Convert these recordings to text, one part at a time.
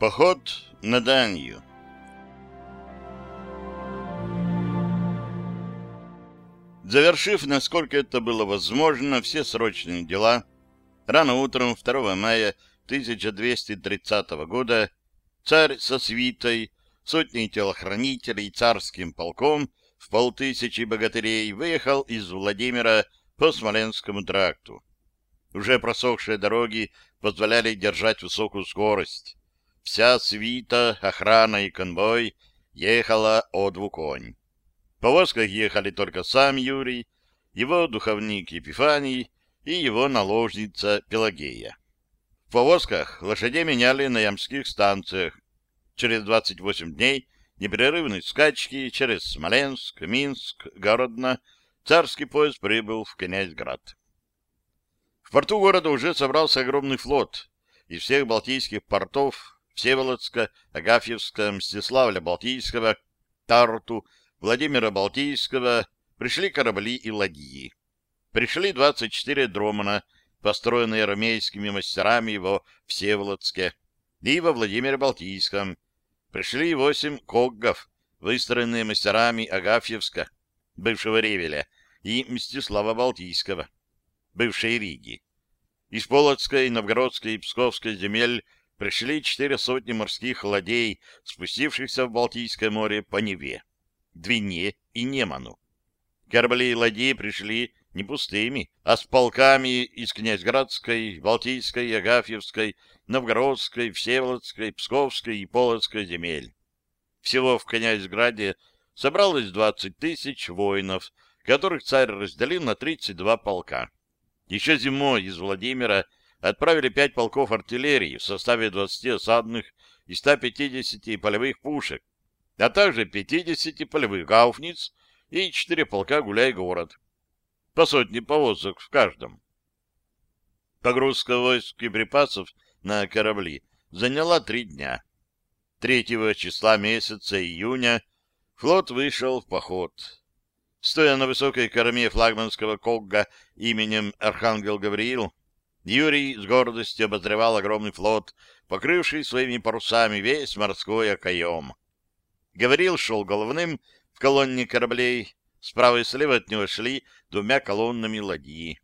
Поход на Данию Завершив, насколько это было возможно, все срочные дела, рано утром 2 мая 1230 года царь со свитой, сотней телохранителей и царским полком в полтысячи богатырей выехал из Владимира по Смоленскому тракту. Уже просохшие дороги позволяли держать высокую скорость. Вся свита, охрана и конвой ехала о двуконь. В повозках ехали только сам Юрий, его духовник Епифаний и его наложница Пелагея. В повозках лошадей меняли на ямских станциях. Через 28 дней непрерывной скачки через Смоленск, Минск, Городно царский поезд прибыл в Князьград. В порту города уже собрался огромный флот из всех балтийских портов Всеволодска, Агафьевска, Мстиславля-Балтийского, Тарту, Владимира Балтийского пришли корабли и ладьи. Пришли 24 дромана, построенные армейскими мастерами во Всеволодске и во Владимире Балтийском. Пришли восемь коггов, выстроенные мастерами Агафьевска, бывшего Ревеля, и Мстислава Балтийского, бывшей Риги. Из Полоцкой, Новгородской и Псковской земель пришли четыре сотни морских ладей, спустившихся в Балтийское море по Неве. Двине и Неману. Корабли и ладьи пришли не пустыми, а с полками из Князьградской, Балтийской, Агафьевской, Новгородской, Всеволодской, Псковской и Полоцкой земель. Всего в Князьграде собралось 20 тысяч воинов, которых царь разделил на 32 полка. Еще зимой из Владимира отправили пять полков артиллерии в составе 20 осадных и 150 полевых пушек, а также 50 полевых гауфниц и 4 полка «Гуляй-город». По сотне повозок в каждом. Погрузка войск и припасов на корабли заняла три дня. 3 числа месяца июня флот вышел в поход. Стоя на высокой корме флагманского когга именем Архангел Гавриил, Юрий с гордостью обозревал огромный флот, покрывший своими парусами весь морской окоем. Говорил, шел головным в колонне кораблей, справа и слева от него шли двумя колоннами ладьи.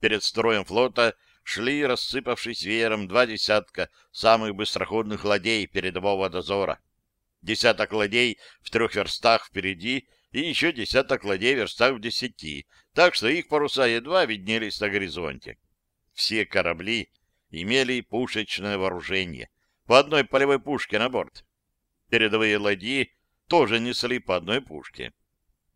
Перед строем флота шли, рассыпавшись веером, два десятка самых быстроходных ладей передового дозора. Десяток ладей в трех верстах впереди и еще десяток ладей в верстах в десяти, так что их паруса едва виднелись на горизонте. Все корабли имели пушечное вооружение, по одной полевой пушке на борт. Передовые ладьи тоже несли по одной пушке.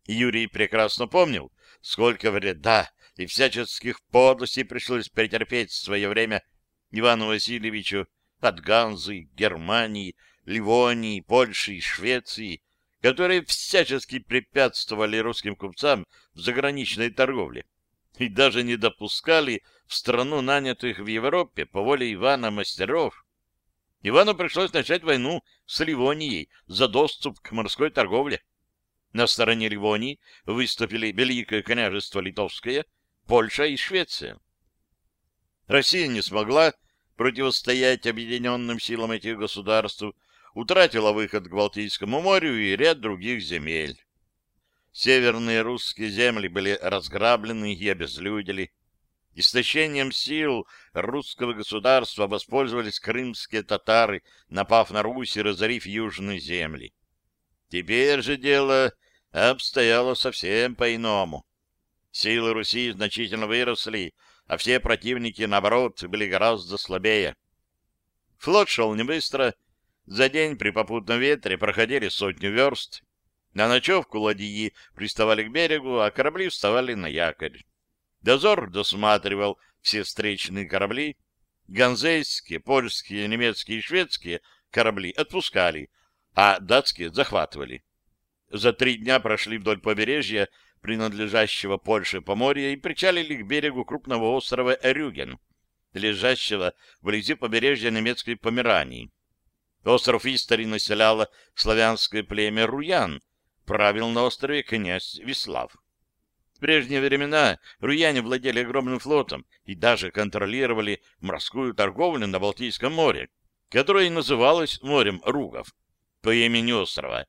Юрий прекрасно помнил, сколько вреда и всяческих подлостей пришлось претерпеть в свое время Ивану Васильевичу от Ганзы, Германии, Ливонии, Польши и Швеции, которые всячески препятствовали русским купцам в заграничной торговле и даже не допускали в страну нанятых в Европе по воле Ивана мастеров, Ивану пришлось начать войну с Ливонией за доступ к морской торговле. На стороне Ливонии выступили Великое княжество Литовское, Польша и Швеция. Россия не смогла противостоять объединенным силам этих государств, утратила выход к Балтийскому морю и ряд других земель. Северные русские земли были разграблены и обезлюдили. Истощением сил русского государства воспользовались крымские татары, напав на Русь и разорив южные земли. Теперь же дело обстояло совсем по-иному. Силы Руси значительно выросли, а все противники, наоборот, были гораздо слабее. Флот шел не быстро. За день при попутном ветре проходили сотню верст. На ночевку ладьи приставали к берегу, а корабли вставали на якорь. Дозор досматривал все встречные корабли. Ганзейские, польские, немецкие и шведские корабли отпускали, а датские захватывали. За три дня прошли вдоль побережья, принадлежащего Польше Поморья, и причалили к берегу крупного острова Рюген, лежащего вблизи побережья немецкой Померании. Остров Истори населяло славянское племя Руян, правил на острове князь Вислав. В прежние времена руяне владели огромным флотом и даже контролировали морскую торговлю на Балтийском море. которое и называлось морем Ругов по имени острова.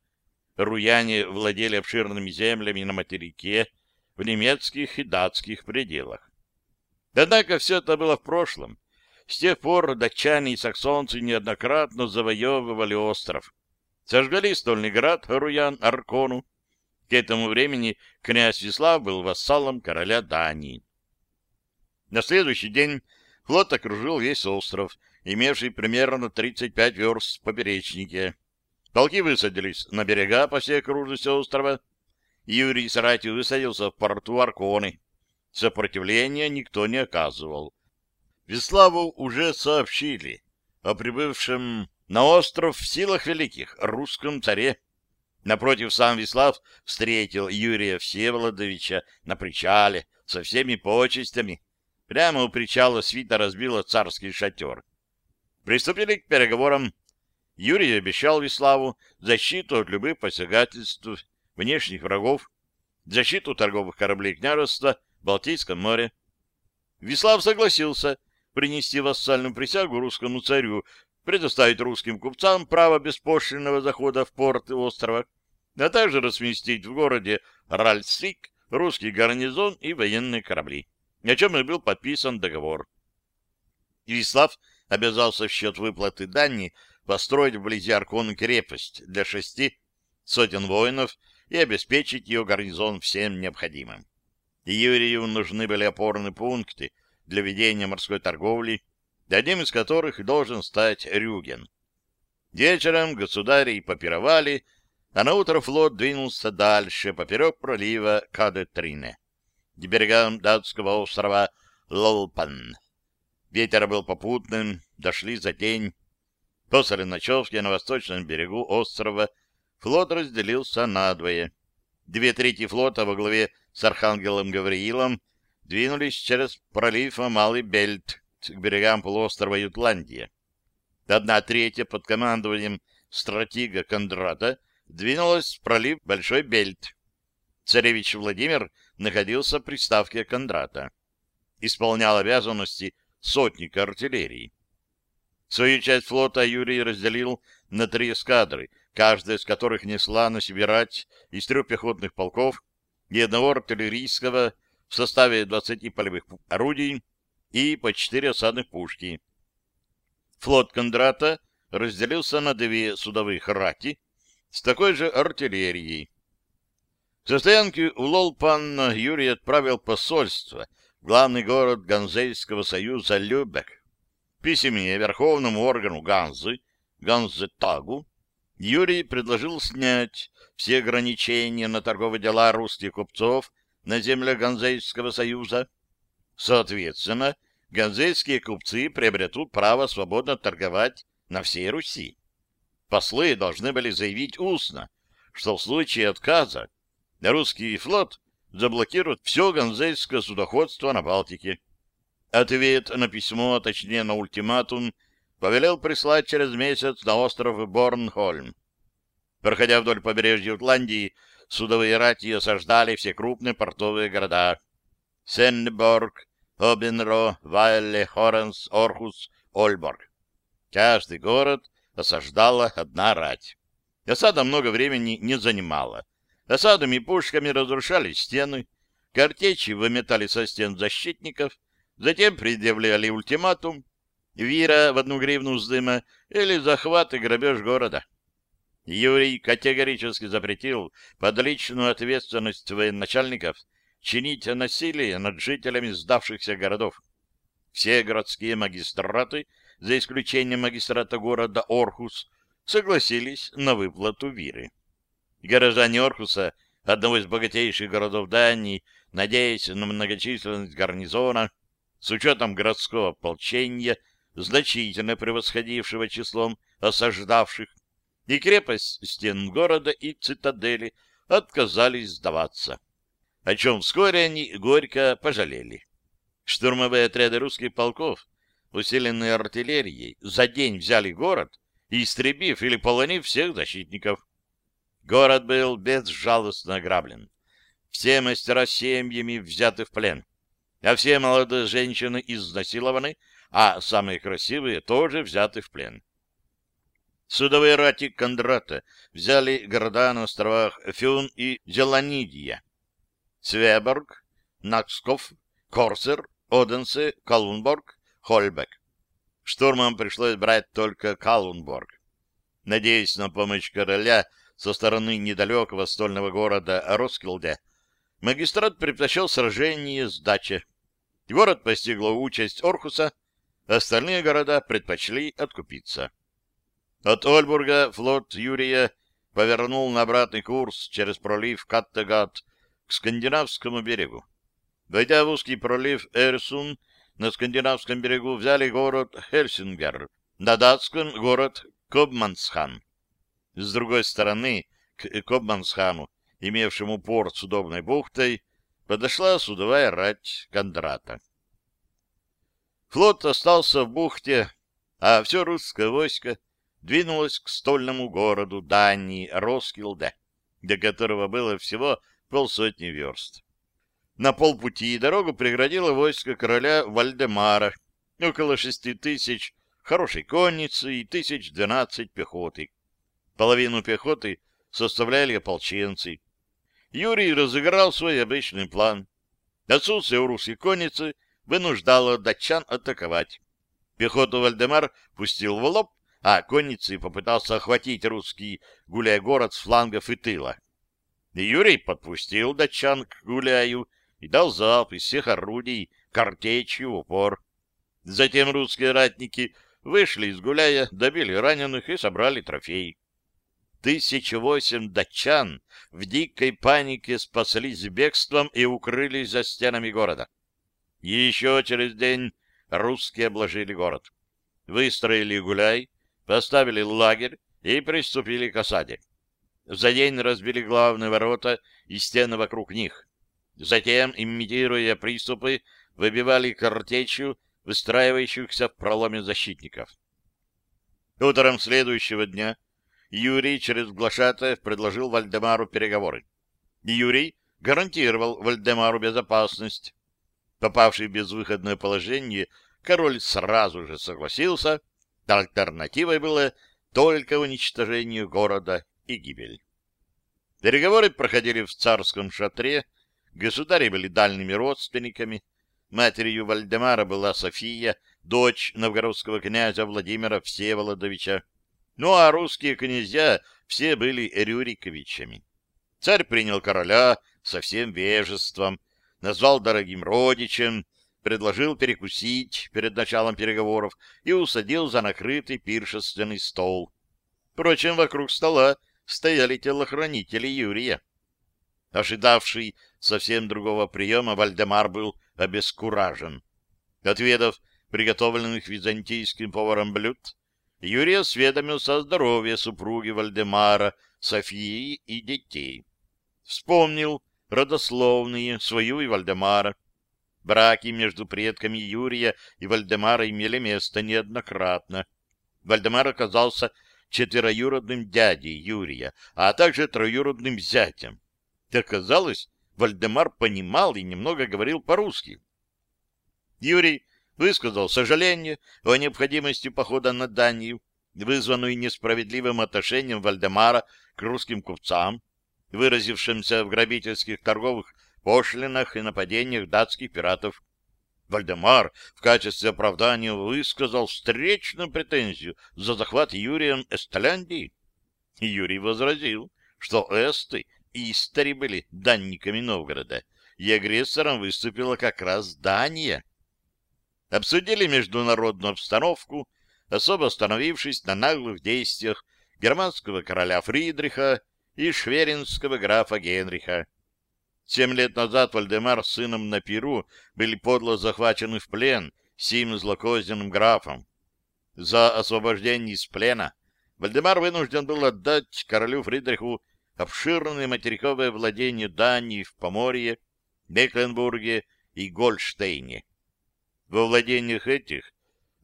Руяне владели обширными землями на материке в немецких и датских пределах. Однако все это было в прошлом. С тех пор датчане и саксонцы неоднократно завоевывали остров. Сожгли стольный град Руян Аркону. К этому времени князь Вислав был вассалом короля Дании. На следующий день флот окружил весь остров, имевший примерно 35 верст в поперечнике. Полки высадились на берега по всей окружности острова. Юрий с ратью высадился в порту Арконы. Сопротивления никто не оказывал. Веславу уже сообщили о прибывшем на остров в силах великих русском царе. Напротив, сам Веслав встретил Юрия Всеволодовича на причале со всеми почестями. Прямо у причала свита разбила царский шатер. Приступили к переговорам. Юрий обещал Веславу защиту от любых посягательств внешних врагов, защиту торговых кораблей княжества в Балтийском море. Веслав согласился принести вассальную присягу русскому царю, предоставить русским купцам право беспошлинного захода в порты острова, а также разместить в городе Ральсик русский гарнизон и военные корабли, о чем и был подписан договор. Вислав обязался в счет выплаты дани построить вблизи Аркона крепость для шести сотен воинов и обеспечить ее гарнизон всем необходимым. Юрию нужны были опорные пункты для ведения морской торговли, одним из которых должен стать Рюген. Вечером государи попировали, а на утро флот двинулся дальше, поперек пролива Кадетрине, к берегам датского острова Лолпан. Ветер был попутным, дошли за день. После ночевки на восточном берегу острова флот разделился надвое. Две трети флота во главе с архангелом Гавриилом двинулись через пролив Малый Бельт к берегам полуострова Ютландия. Одна третья под командованием стратега Кондрата двинулась в пролив Большой Бельт. Царевич Владимир находился в приставке Кондрата. Исполнял обязанности сотника артиллерии. Свою часть флота Юрий разделил на три эскадры, каждая из которых несла на себе рать из трех пехотных полков и одного артиллерийского в составе 20 полевых орудий и по четыре осадных пушки. Флот Кондрата разделился на две судовых рати с такой же артиллерией. Со стоянки у Лолпан Юрий отправил посольство в главный город Ганзейского союза Любек. Письме верховному органу Ганзы, Ганзетагу, Юрий предложил снять все ограничения на торговые дела русских купцов на землях Ганзейского союза, Соответственно, ганзейские купцы приобретут право свободно торговать на всей Руси. Послы должны были заявить устно, что в случае отказа русский флот заблокирует все ганзейское судоходство на Балтике. Ответ на письмо, а точнее на ультиматум, повелел прислать через месяц на остров Борнхольм. Проходя вдоль побережья Утландии, судовые рати осаждали все крупные портовые города. Сеннеборг, Обенро, Вайле, Хоренс, Орхус, Ольборг. Каждый город осаждала одна рать. Осада много времени не занимала. Осадами и пушками разрушали стены, картечи выметали со стен защитников, затем предъявляли ультиматум, вира в одну гривну с дыма или захват и грабеж города. Юрий категорически запретил под личную ответственность военачальников чинить насилие над жителями сдавшихся городов. Все городские магистраты, за исключением магистрата города Орхус, согласились на выплату виры. Горожане Орхуса, одного из богатейших городов Дании, надеясь на многочисленность гарнизона, с учетом городского ополчения, значительно превосходившего числом осаждавших, и крепость стен города и цитадели отказались сдаваться о чем вскоре они горько пожалели. Штурмовые отряды русских полков, усиленные артиллерией, за день взяли город, истребив или полонив всех защитников. Город был безжалостно ограблен. Все мастера семьями взяты в плен, а все молодые женщины изнасилованы, а самые красивые тоже взяты в плен. Судовые рати Кондрата взяли города на островах Фюн и Зеланидия. Свеборг, Наксков, Корсер, Оденсе, Калунборг, Хольбек. Штурмом пришлось брать только Калунборг. Надеясь на помощь короля со стороны недалекого стольного города Роскилде, магистрат предпочел сражение с дачи. Город постигла участь Орхуса, остальные города предпочли откупиться. От Ольбурга флот Юрия повернул на обратный курс через пролив Каттегат скандинавскому берегу. Войдя в узкий пролив Эрсун, на скандинавском берегу взяли город Хельсингер, на датском — город Кобмансхан. С другой стороны, к Кобмансхану, имевшему порт с удобной бухтой, подошла судовая рать Кондрата. Флот остался в бухте, а все русское войско двинулось к стольному городу Дании Роскилде, до которого было всего полсотни верст. На полпути дорогу преградило войско короля Вальдемара, около шести тысяч хорошей конницы и тысяч двенадцать пехоты. Половину пехоты составляли ополченцы. Юрий разыграл свой обычный план. Отсутствие у русской конницы вынуждало датчан атаковать. Пехоту Вальдемар пустил в лоб, а конницей попытался охватить русский гуляй-город с флангов и тыла. Юрий подпустил датчан к гуляю и дал залп из всех орудий картечью в упор. Затем русские ратники вышли из гуляя, добили раненых и собрали трофеи. Тысяча восемь датчан в дикой панике спаслись бегством и укрылись за стенами города. Еще через день русские обложили город. Выстроили гуляй, поставили лагерь и приступили к осаде. За день разбили главные ворота и стены вокруг них. Затем, имитируя приступы, выбивали картечью выстраивающихся в проломе защитников. Утром следующего дня Юрий через Глашатаев предложил Вальдемару переговоры. Юрий гарантировал Вальдемару безопасность. Попавший в безвыходное положение, король сразу же согласился, альтернативой было только уничтожение города и гибель. Переговоры проходили в царском шатре, государи были дальними родственниками, матерью Вальдемара была София, дочь новгородского князя Владимира Всеволодовича, ну а русские князья все были Рюриковичами. Царь принял короля со всем вежеством, назвал дорогим родичем, предложил перекусить перед началом переговоров и усадил за накрытый пиршественный стол. Впрочем, вокруг стола стояли телохранители Юрия. Ожидавший совсем другого приема, Вальдемар был обескуражен. Отведав приготовленных византийским поваром блюд, Юрий осведомился о здоровье супруги Вальдемара, Софии и детей. Вспомнил родословные свою и Вальдемара. Браки между предками Юрия и Вальдемара имели место неоднократно. Вальдемар оказался четвероюродным дядей Юрия, а также троюродным зятем. Оказалось, Вальдемар понимал и немного говорил по-русски. Юрий высказал сожаление о необходимости похода на Данию, вызванную несправедливым отношением Вальдемара к русским купцам, выразившимся в грабительских торговых пошлинах и нападениях датских пиратов. Вальдемар в качестве оправдания высказал встречную претензию за захват Юрием Эстляндии. Юрий возразил, что эсты и истори были данниками Новгорода, и агрессором выступила как раз Дания. Обсудили международную обстановку, особо остановившись на наглых действиях германского короля Фридриха и шверинского графа Генриха. Семь лет назад Вальдемар с сыном на пиру были подло захвачены в плен сим злокозненным графом. За освобождение из плена Вальдемар вынужден был отдать королю Фридриху обширные материковые владения Дании в Поморье, Мекленбурге и Гольштейне. Во владениях этих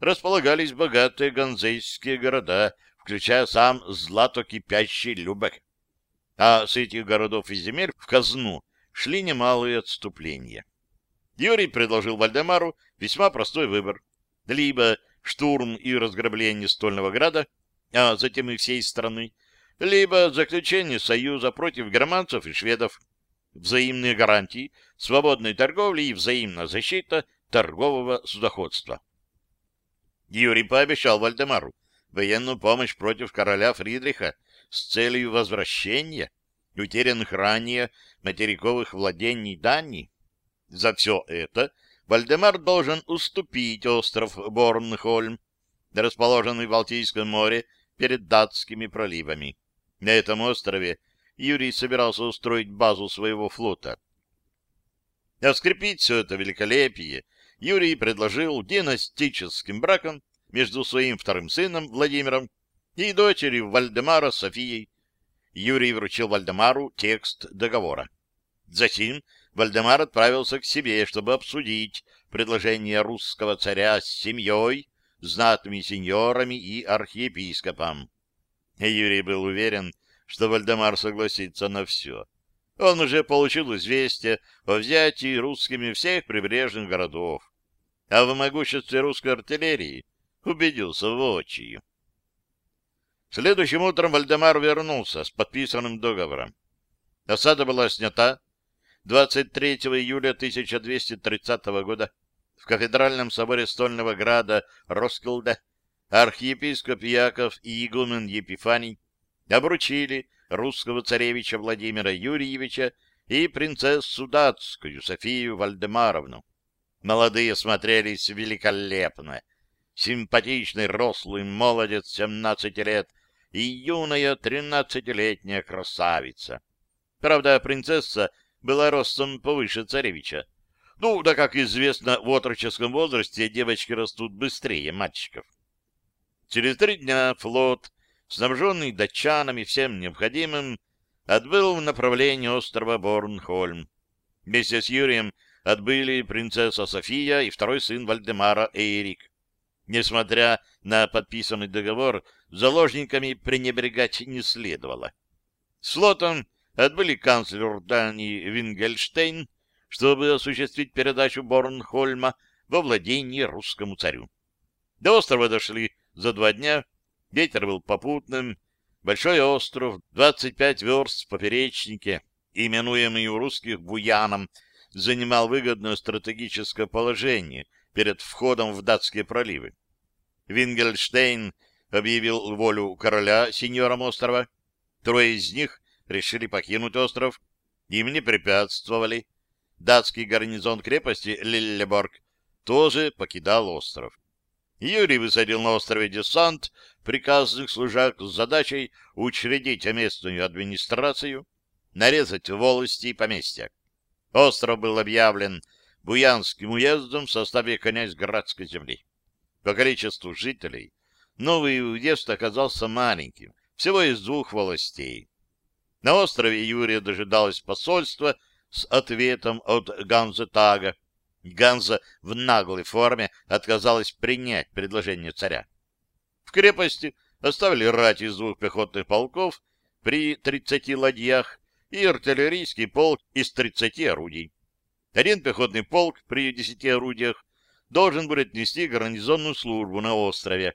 располагались богатые ганзейские города, включая сам златокипящий Любек. А с этих городов и земель в казну шли немалые отступления. Юрий предложил Вальдемару весьма простой выбор. Либо штурм и разграбление Стольного Града, а затем и всей страны, либо заключение союза против германцев и шведов, взаимные гарантии, свободной торговли и взаимная защита торгового судоходства. Юрий пообещал Вальдемару военную помощь против короля Фридриха с целью возвращения утерянных ранее материковых владений Дании. За все это Вальдемар должен уступить остров Борнхольм, расположенный в Балтийском море перед датскими проливами. На этом острове Юрий собирался устроить базу своего флота. А скрепить все это великолепие Юрий предложил династическим браком между своим вторым сыном Владимиром и дочерью Вальдемара Софией. Юрий вручил Вальдемару текст договора. Затем Вальдемар отправился к себе, чтобы обсудить предложение русского царя с семьей, знатными сеньорами и архиепископом. Юрий был уверен, что Вальдемар согласится на все. Он уже получил известие о взятии русскими всех прибрежных городов, а в могуществе русской артиллерии убедился воочию. Следующим утром Вальдемар вернулся с подписанным договором. Осада была снята 23 июля 1230 года в кафедральном соборе Стольного Града Роскилда архиепископ Яков и игумен Епифаний обручили русского царевича Владимира Юрьевича и принцессу датскую Софию Вальдемаровну. Молодые смотрелись великолепно — симпатичный рослый молодец 17 лет и юная тринадцатилетняя красавица. Правда, принцесса была ростом повыше царевича. Ну, да, как известно, в отроческом возрасте девочки растут быстрее мальчиков. Через три дня флот, снабженный датчанами всем необходимым, отбыл в направлении острова Борнхольм. Вместе с Юрием отбыли принцесса София и второй сын Вальдемара Эйрик. Несмотря на подписанный договор, заложниками пренебрегать не следовало. С флотом отбыли канцлер Дании Вингельштейн, чтобы осуществить передачу Борнхольма во владение русскому царю. До острова дошли за два дня, ветер был попутным, большой остров, 25 верст в поперечнике, именуемый у русских Буяном, занимал выгодное стратегическое положение перед входом в датские проливы. Вингельштейн объявил волю короля сеньорам острова. Трое из них решили покинуть остров. Им не препятствовали. Датский гарнизон крепости Лиллеборг тоже покидал остров. Юрий высадил на острове десант приказных служак с задачей учредить местную администрацию, нарезать волости и поместья. Остров был объявлен Буянским уездом в составе князь-градской земли. По количеству жителей новый уезд оказался маленьким, всего из двух властей. На острове Юрия дожидалось посольство с ответом от Ганза-Тага. Ганза в наглой форме отказалась принять предложение царя. В крепости оставили рать из двух пехотных полков при 30 ладьях и артиллерийский полк из 30 орудий. Один пехотный полк при 10 орудиях должен будет нести гарнизонную службу на острове,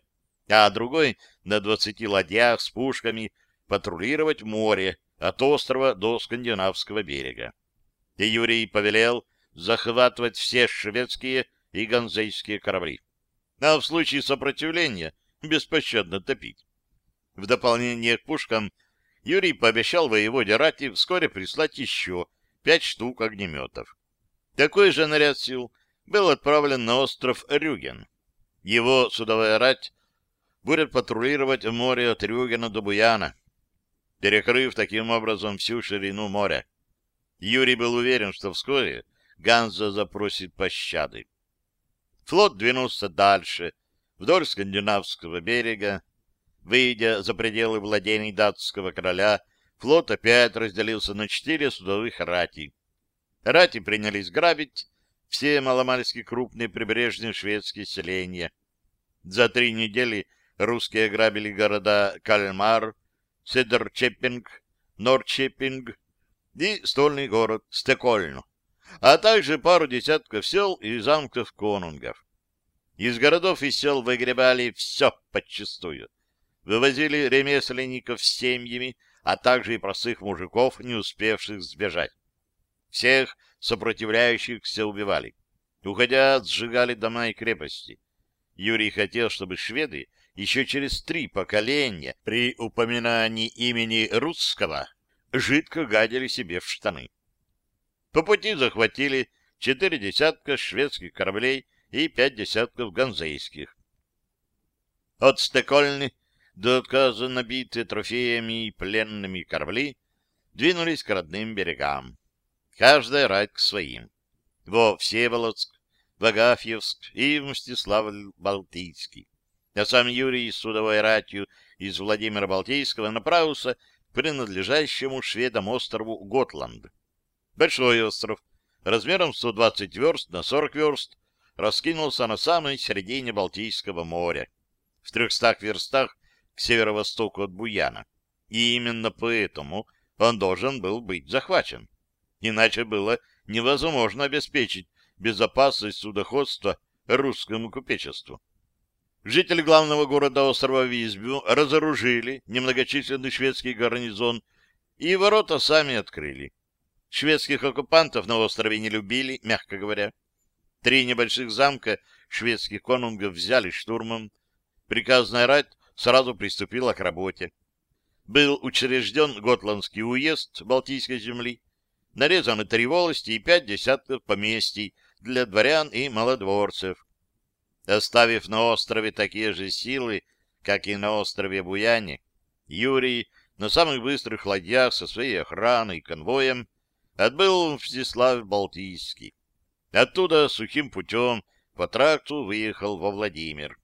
а другой на 20 ладьях с пушками патрулировать море от острова до скандинавского берега. И Юрий повелел захватывать все шведские и ганзейские корабли, а в случае сопротивления беспощадно топить. В дополнение к пушкам Юрий пообещал воеводе Рати вскоре прислать еще пять штук огнеметов. Такой же наряд сил был отправлен на остров Рюген. Его судовая рать будет патрулировать море от Рюгена до Буяна, перекрыв таким образом всю ширину моря. Юрий был уверен, что вскоре Ганза запросит пощады. Флот двинулся дальше, вдоль скандинавского берега. Выйдя за пределы владений датского короля, флот опять разделился на четыре судовых рати. Рати принялись грабить все маломальски крупные прибрежные шведские селения. За три недели русские грабили города Кальмар, Седерчеппинг, Норчеппинг и стольный город Стекольно, а также пару десятков сел и замков конунгов. Из городов и сел выгребали все подчистую. вывозили ремесленников с семьями, а также и простых мужиков, не успевших сбежать. Всех сопротивляющихся убивали. Уходя, сжигали дома и крепости. Юрий хотел, чтобы шведы еще через три поколения при упоминании имени русского жидко гадили себе в штаны. По пути захватили четыре десятка шведских кораблей и пять десятков ганзейских. От Стекольны до отказа набитые трофеями и пленными корабли двинулись к родным берегам. Каждая рать к своим. Во Всеволодск, в Агафьевск и в Мстиславль-Балтийский. А сам Юрий с судовой ратью из Владимира Балтийского направился к принадлежащему шведам острову Готланд. Большой остров, размером 120 верст на 40 верст, раскинулся на самой середине Балтийского моря, в 300 верстах к северо-востоку от Буяна. И именно поэтому он должен был быть захвачен. Иначе было невозможно обеспечить безопасность судоходства русскому купечеству. Жители главного города острова Визбю разоружили немногочисленный шведский гарнизон и ворота сами открыли. Шведских оккупантов на острове не любили, мягко говоря. Три небольших замка шведских конунгов взяли штурмом. Приказная рать сразу приступила к работе. Был учрежден Готландский уезд Балтийской земли, нарезаны три волости и пять десятков поместий для дворян и малодворцев. Оставив на острове такие же силы, как и на острове Буяне, Юрий на самых быстрых ладьях со своей охраной и конвоем отбыл в Мстислав-Балтийский. Оттуда сухим путем по тракту выехал во Владимир.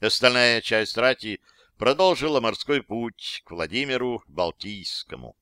Остальная часть рати продолжила морской путь к Владимиру Балтийскому.